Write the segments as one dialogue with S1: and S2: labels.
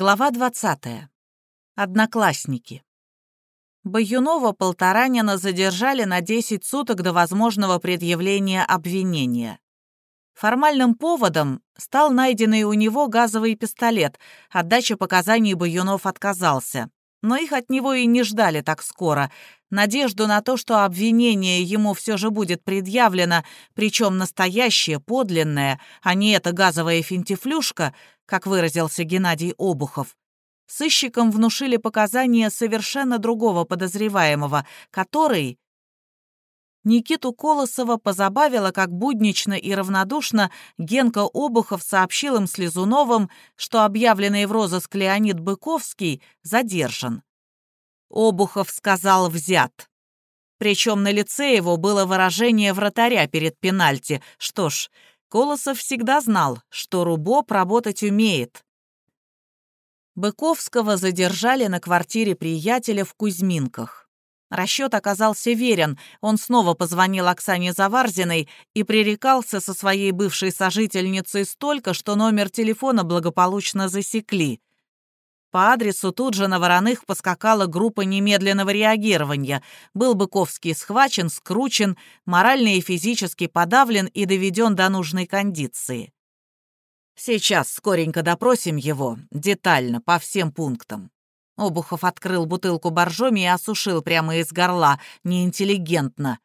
S1: Глава 20. Одноклассники. Баюнова Полторанина задержали на 10 суток до возможного предъявления обвинения. Формальным поводом стал найденный у него газовый пистолет. Отдача показаний Баюнов отказался. Но их от него и не ждали так скоро. Надежду на то, что обвинение ему все же будет предъявлено, причем настоящее, подлинное, а не эта газовая финтифлюшка — как выразился Геннадий Обухов. Сыщикам внушили показания совершенно другого подозреваемого, который... Никиту Колосова позабавило, как буднично и равнодушно Генка Обухов сообщил им с Лизуновым, что объявленный в розыск Леонид Быковский задержан. Обухов сказал «взят». Причем на лице его было выражение вратаря перед пенальти. Что ж, Колосов всегда знал, что Рубоп работать умеет. Быковского задержали на квартире приятеля в Кузьминках. Расчет оказался верен, он снова позвонил Оксане Заварзиной и пререкался со своей бывшей сожительницей столько, что номер телефона благополучно засекли. По адресу тут же на Вороных поскакала группа немедленного реагирования. Был Быковский схвачен, скручен, морально и физически подавлен и доведен до нужной кондиции. Сейчас скоренько допросим его, детально, по всем пунктам. Обухов открыл бутылку боржоми и осушил прямо из горла, неинтеллигентно.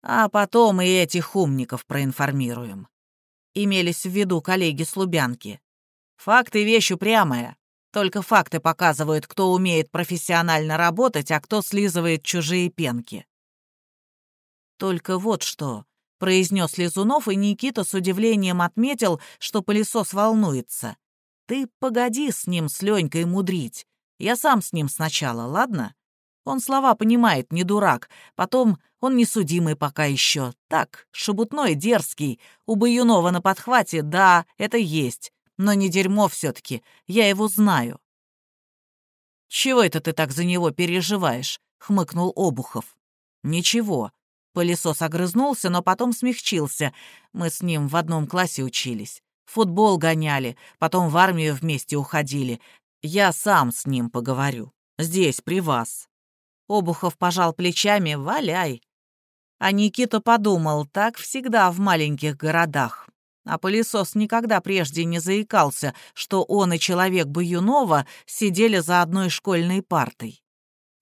S1: А потом и этих умников проинформируем. Имелись в виду коллеги с. Факты — вещь упрямая. Только факты показывают, кто умеет профессионально работать, а кто слизывает чужие пенки. Только вот что, произнес Лизунов, и Никита с удивлением отметил, что пылесос волнуется. Ты погоди с ним, с Ленькой, мудрить. Я сам с ним сначала, ладно? Он слова понимает, не дурак. Потом он не судимый пока еще. Так, шебутной, дерзкий. У Баюнова на подхвате, да, это есть но не дерьмо все-таки, я его знаю». «Чего это ты так за него переживаешь?» — хмыкнул Обухов. «Ничего». Пылесос огрызнулся, но потом смягчился. Мы с ним в одном классе учились. Футбол гоняли, потом в армию вместе уходили. Я сам с ним поговорю. Здесь, при вас». Обухов пожал плечами, валяй. А Никита подумал, так всегда в маленьких городах. А пылесос никогда прежде не заикался, что он и человек Баюнова сидели за одной школьной партой.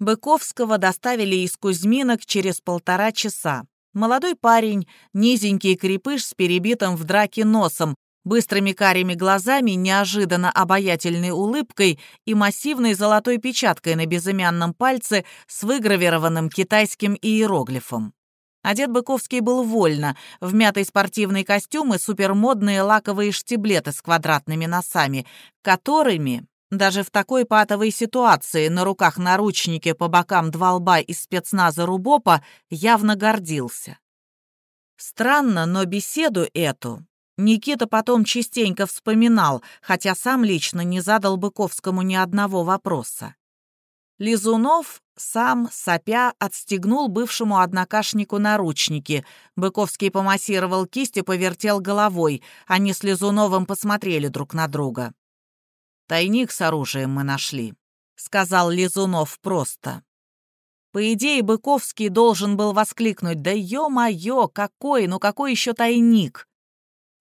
S1: Быковского доставили из Кузьминок через полтора часа. Молодой парень, низенький крепыш с перебитым в драке носом, быстрыми карими глазами, неожиданно обаятельной улыбкой и массивной золотой печаткой на безымянном пальце с выгравированным китайским иероглифом. Одет Быковский был вольно, в мятый спортивный костюм и супермодные лаковые штиблеты с квадратными носами, которыми даже в такой патовой ситуации на руках наручники по бокам два лба из спецназа Рубопа явно гордился. Странно, но беседу эту Никита потом частенько вспоминал, хотя сам лично не задал Быковскому ни одного вопроса. Лизунов сам, сопя, отстегнул бывшему однокашнику наручники. Быковский помассировал кисть и повертел головой. Они с Лизуновым посмотрели друг на друга. «Тайник с оружием мы нашли», — сказал Лизунов просто. По идее, Быковский должен был воскликнуть «Да ё-моё, какой, ну какой еще тайник?»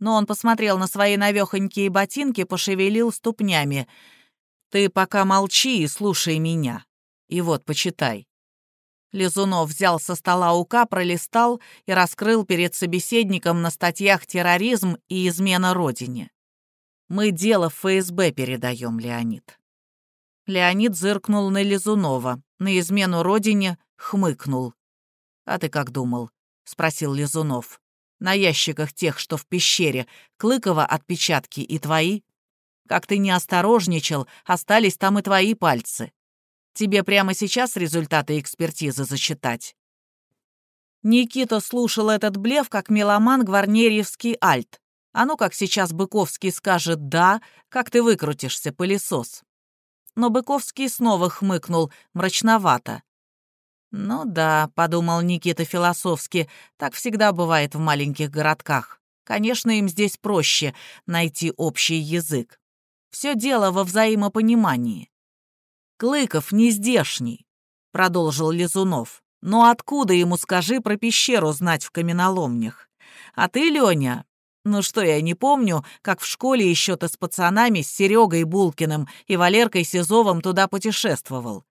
S1: Но он посмотрел на свои навехонькие ботинки, пошевелил ступнями. «Ты пока молчи и слушай меня. И вот, почитай». Лизунов взял со стола УК, пролистал и раскрыл перед собеседником на статьях «Терроризм» и «Измена Родине». «Мы дело в ФСБ передаем, Леонид». Леонид зыркнул на Лизунова, на измену Родине хмыкнул. «А ты как думал?» — спросил Лизунов. «На ящиках тех, что в пещере, Клыкова отпечатки и твои? Как ты не осторожничал, остались там и твои пальцы. Тебе прямо сейчас результаты экспертизы зачитать?» Никита слушал этот блеф, как меломан гварнерьевский альт. А ну как сейчас Быковский скажет «да», как ты выкрутишься, пылесос. Но Быковский снова хмыкнул, мрачновато. «Ну да», — подумал Никита философски, — «так всегда бывает в маленьких городках. Конечно, им здесь проще найти общий язык. Все дело во взаимопонимании. Клыков не здешний, продолжил Лизунов. Но откуда ему, скажи, про пещеру знать в каменоломнях? А ты, Лёня, ну что, я не помню, как в школе еще ты с пацанами, с Серегой Булкиным и Валеркой Сизовым туда путешествовал.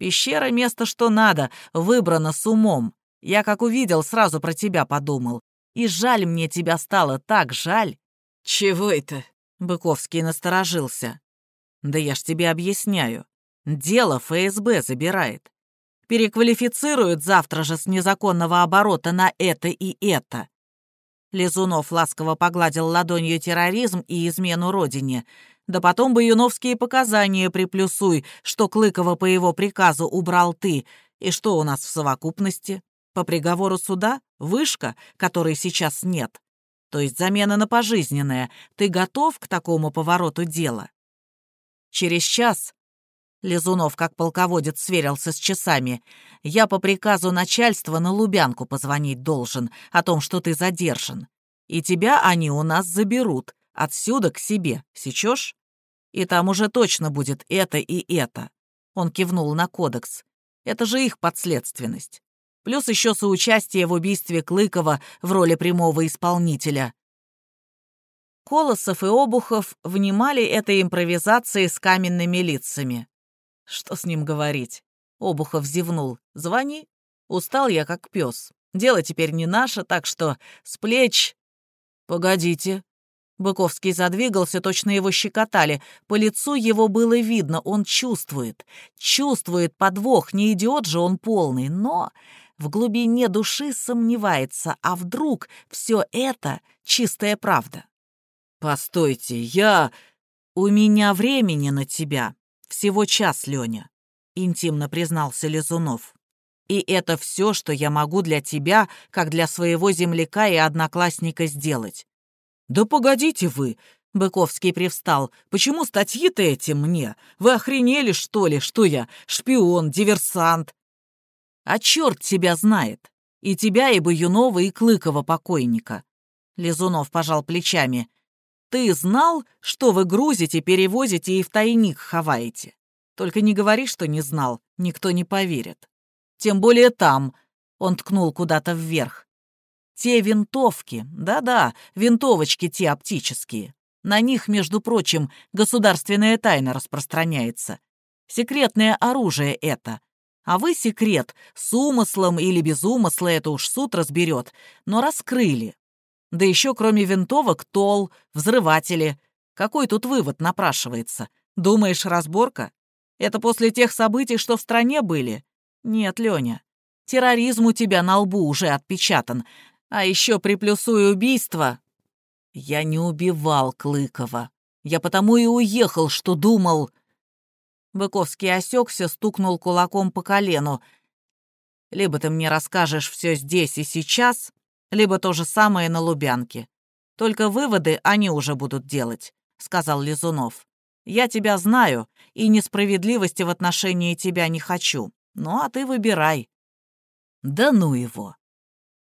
S1: Пещера — место что надо, выбрано с умом. Я как увидел, сразу про тебя подумал. И жаль мне тебя стало, так жаль.
S2: Чего это?
S1: Быковский насторожился. Да я ж тебе объясняю. Дело ФСБ забирает. Переквалифицируют завтра же с незаконного оборота на это и это. Лизунов ласково погладил ладонью терроризм и измену родине. Да потом бы юновские показания приплюсуй, что Клыкова по его приказу убрал ты. И что у нас в совокупности? По приговору суда — вышка, которой сейчас нет. То есть замена на пожизненное. Ты готов к такому повороту дела? Через час Лизунов, как полководец, сверился с часами. «Я по приказу начальства на Лубянку позвонить должен о том, что ты задержан. И тебя они у нас заберут. Отсюда к себе. Сечешь? И там уже точно будет это и это». Он кивнул на кодекс. «Это же их подследственность. Плюс еще соучастие в убийстве Клыкова в роли прямого исполнителя». Колосов и Обухов внимали этой импровизации с каменными лицами. Что с ним говорить? Обухов зевнул. Звони. Устал я как пес. Дело теперь не наше, так что с плеч... Погодите. Быковский задвигался, точно его щекотали. По лицу его было видно, он чувствует. Чувствует подвох, не идиот же он полный, но в глубине души сомневается, а вдруг все это чистая правда. «Постойте, я... У меня времени на тебя», «Всего час, Лёня», — интимно признался Лизунов. «И это все, что я могу для тебя, как для своего земляка и одноклассника сделать». «Да погодите вы!» — Быковский привстал. «Почему статьи-то эти мне? Вы охренели, что ли, что я шпион, диверсант?» «А черт тебя знает! И тебя, и Баюнова, и Клыкова покойника!» Лизунов пожал плечами. Ты знал, что вы грузите, перевозите и в тайник ховаете? Только не говори, что не знал, никто не поверит. Тем более там, он ткнул куда-то вверх. Те винтовки, да-да, винтовочки те оптические. На них, между прочим, государственная тайна распространяется. Секретное оружие это. А вы секрет, с умыслом или без умысла, это уж суд разберет, но раскрыли. Да еще кроме винтовок тол, взрыватели. Какой тут вывод напрашивается? Думаешь, разборка? Это после тех событий, что в стране были? Нет, Леня. Терроризм у тебя на лбу уже отпечатан. А еще приплюсуй убийство. Я не убивал Клыкова. Я потому и уехал, что думал... Быковский осекся, стукнул кулаком по колену. «Либо ты мне расскажешь все здесь и сейчас, либо то же самое на Лубянке. Только выводы они уже будут делать», — сказал Лизунов. «Я тебя знаю, и несправедливости в отношении тебя не хочу. Ну, а ты выбирай». «Да ну его!»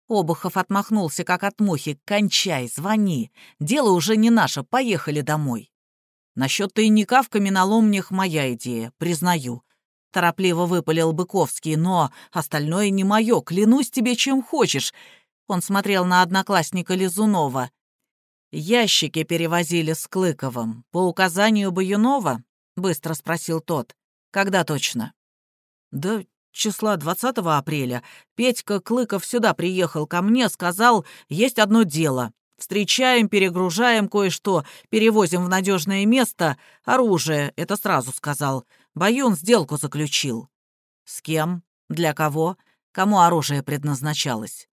S1: Обухов отмахнулся, как от мухи. «Кончай, звони. Дело уже не наше, поехали домой». «Насчет тайника в каменоломнях моя идея, признаю», — торопливо выпалил Быковский. «Но остальное не мое, клянусь тебе, чем хочешь. Он смотрел на одноклассника Лизунова. «Ящики перевозили с Клыковым. По указанию Баюнова?» — быстро спросил тот. «Когда точно?» «Да числа 20 апреля. Петька Клыков сюда приехал ко мне, сказал, есть одно дело. Встречаем, перегружаем кое-что, перевозим в надежное место. Оружие, это сразу сказал. Баюн сделку заключил». «С кем? Для кого? Кому оружие предназначалось?»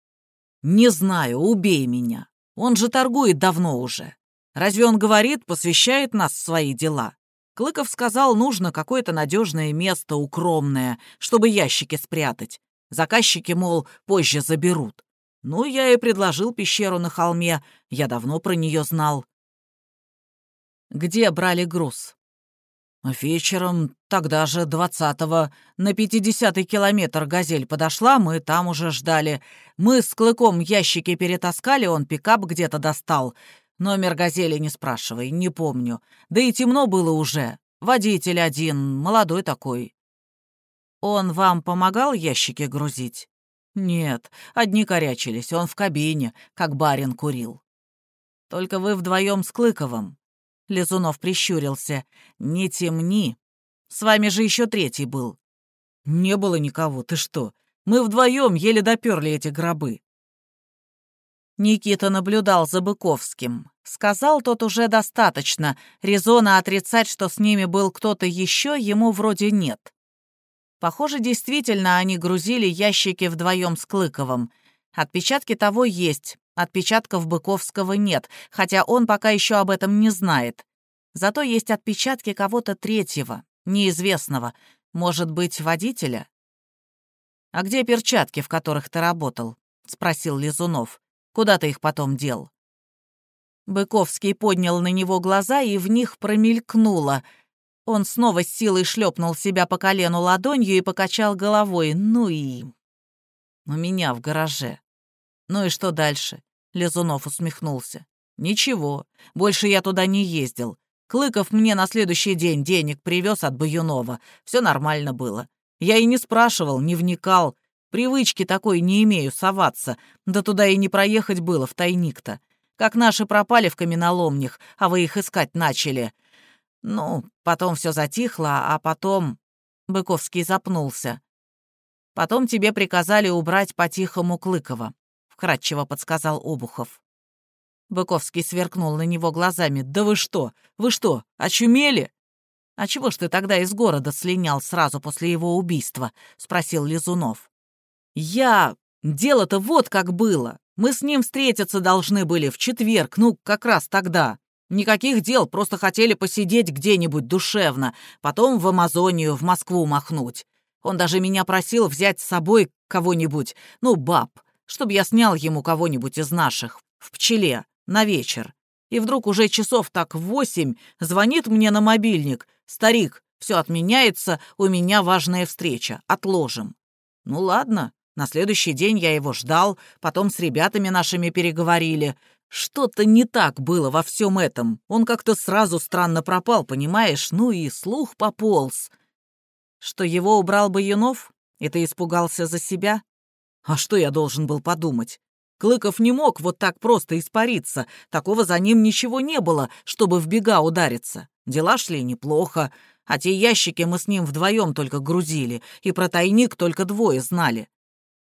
S1: «Не знаю, убей меня. Он же торгует давно уже. Разве он говорит, посвящает нас в свои дела?» Клыков сказал, нужно какое-то надежное место, укромное, чтобы ящики спрятать. Заказчики, мол, позже заберут. Ну, я и предложил пещеру на холме, я давно про нее знал. Где брали груз? Вечером, тогда же, двадцатого, на пятидесятый километр «Газель» подошла, мы там уже ждали. Мы с Клыком ящики перетаскали, он пикап где-то достал. Номер «Газели» не спрашивай, не помню. Да и темно было уже. Водитель один, молодой такой. Он вам помогал ящики грузить? Нет, одни корячились, он в кабине, как барин курил. Только вы вдвоем с Клыковым. Лизунов прищурился. Не темни. С вами же еще третий был. Не было никого, ты что? Мы вдвоем еле доперли эти гробы. Никита наблюдал за Быковским. Сказал тот уже достаточно. Резона отрицать, что с ними был кто-то еще, ему вроде нет. Похоже, действительно, они грузили ящики вдвоем с Клыковым. Отпечатки того есть, отпечатков Быковского нет, хотя он пока еще об этом не знает. Зато есть отпечатки кого-то третьего, неизвестного, может быть, водителя. «А где перчатки, в которых ты работал?» — спросил Лизунов. «Куда ты их потом дел?» Быковский поднял на него глаза, и в них промелькнуло. Он снова с силой шлепнул себя по колену ладонью и покачал головой. «Ну и...» «У меня в гараже». «Ну и что дальше?» — Лизунов усмехнулся. «Ничего, больше я туда не ездил. Клыков мне на следующий день денег привез от Баюнова. Все нормально было. Я и не спрашивал, не вникал. Привычки такой не имею соваться. Да туда и не проехать было в тайник-то. Как наши пропали в каменоломнях, а вы их искать начали. Ну, потом все затихло, а потом...» Быковский запнулся. «Потом тебе приказали убрать по-тихому Клыкова», — вкратчиво подсказал Обухов. Быковский сверкнул на него глазами. «Да вы что? Вы что, очумели?» «А чего ж ты тогда из города слинял сразу после его убийства?» — спросил Лизунов. «Я... Дело-то вот как было. Мы с ним встретиться должны были в четверг, ну, как раз тогда. Никаких дел, просто хотели посидеть где-нибудь душевно, потом в Амазонию, в Москву махнуть. Он даже меня просил взять с собой кого-нибудь, ну, баб, чтобы я снял ему кого-нибудь из наших, в пчеле, на вечер. И вдруг уже часов так восемь звонит мне на мобильник. «Старик, все отменяется, у меня важная встреча, отложим». Ну ладно, на следующий день я его ждал, потом с ребятами нашими переговорили. Что-то не так было во всем этом. Он как-то сразу странно пропал, понимаешь? Ну и слух пополз. Что его убрал Баюнов? И ты испугался за себя? А что я должен был подумать? Клыков не мог вот так просто испариться. Такого за ним ничего не было, чтобы в бега удариться. Дела шли неплохо, а те ящики мы с ним вдвоем только грузили, и про тайник только двое знали.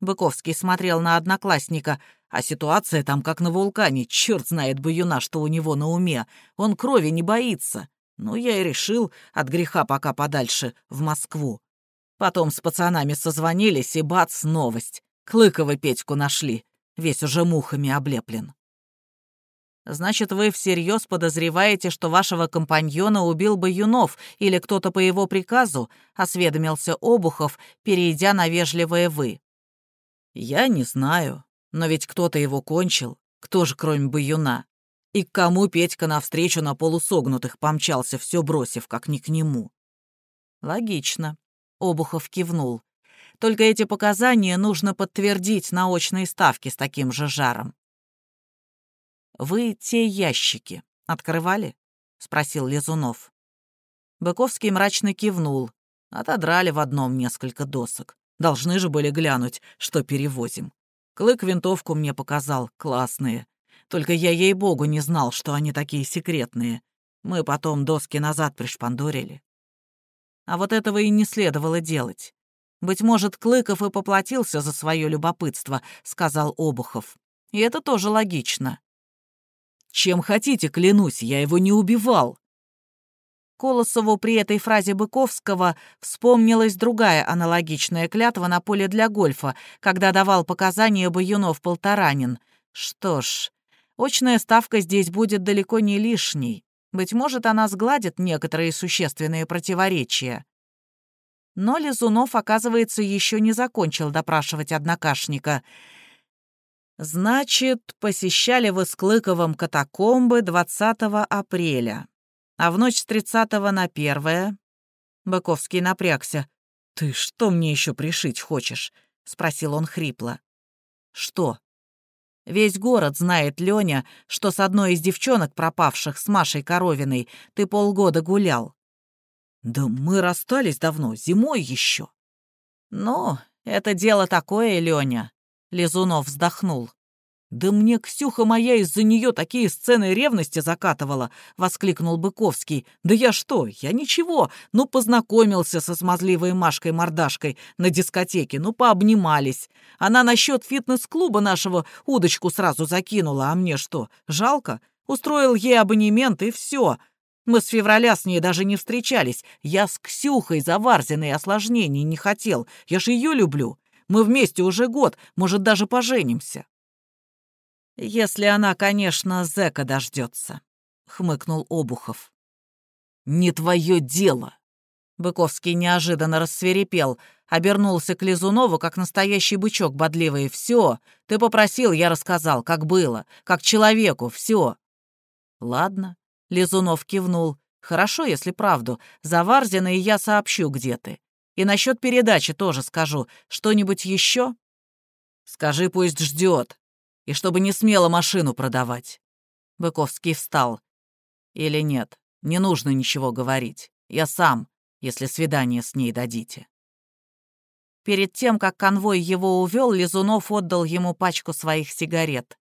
S1: Быковский смотрел на одноклассника, а ситуация там как на вулкане, черт знает бы юна, что у него на уме. Он крови не боится. Ну, я и решил от греха пока подальше, в Москву. Потом с пацанами созвонились, и бац, новость. Клыкова Петьку нашли, весь уже мухами облеплен. Значит, вы всерьез подозреваете, что вашего компаньона убил бы Юнов или кто-то по его приказу, осведомился Обухов, перейдя на вежливое «вы». «Я не знаю, но ведь кто-то его кончил, кто же кроме Баюна? И к кому Петька навстречу на полусогнутых помчался, все бросив, как ни к нему?» «Логично», — Обухов кивнул. «Только эти показания нужно подтвердить на очной ставке с таким же жаром». «Вы те ящики открывали?» — спросил Лизунов. Быковский мрачно кивнул. Отодрали в одном несколько досок. Должны же были глянуть, что перевозим. Клык винтовку мне показал, классные. Только я, ей-богу, не знал, что они такие секретные. Мы потом доски назад пришпандорили. А вот этого и не следовало делать. «Быть может, Клыков и поплатился за свое любопытство», — сказал Обухов. «И это тоже логично». «Чем хотите, клянусь, я его не убивал», Колосову при этой фразе Быковского вспомнилась другая аналогичная клятва на поле для гольфа, когда давал показания Баюнов Полторанин. Что ж, очная ставка здесь будет далеко не лишней. Быть может, она сгладит некоторые существенные противоречия. Но Лизунов, оказывается, еще не закончил допрашивать однокашника. «Значит, посещали вы с Клыковым катакомбы 20 апреля. А в ночь с 30 на первое Быковский напрягся. «Ты что мне еще пришить хочешь?» — спросил он хрипло. «Что?» Весь город знает, Лёня, что с одной из девчонок пропавших, с Машей Коровиной, ты полгода гулял. Да мы расстались давно, зимой еще. Ну, это дело такое, Лёня. Лизунов вздохнул. «Да мне Ксюха моя из-за нее такие сцены ревности закатывала!» — воскликнул Быковский. «Да я что? Я ничего. Ну, познакомился со смазливой Машкой-мордашкой на дискотеке, ну, пообнимались. Она насчет фитнес-клуба нашего удочку сразу закинула, а мне что, жалко? Устроил ей абонемент, и все. Мы с февраля с ней даже не встречались. Я с Ксюхой Заварзиной осложнений не хотел. Я ж ее люблю. Мы вместе уже год, может, даже поженимся». «Если она, конечно, зэка дождется», — хмыкнул Обухов. «Не твое дело!» Быковский неожиданно рассверепел, обернулся к Лизунову, как настоящий бычок бодливый. «Все, ты попросил, я рассказал, как было, как человеку, все». «Ладно», — Лизунов кивнул. «Хорошо, если правду. Заварзина и я сообщу, где ты. И насчет передачи тоже скажу. Что-нибудь еще?» «Скажи, пусть ждет», и чтобы не смело машину продавать». Быковский встал. «Или нет, не нужно ничего говорить. Я сам, если свидание с ней дадите». Перед тем, как конвой его увел, Лизунов отдал ему пачку своих сигарет.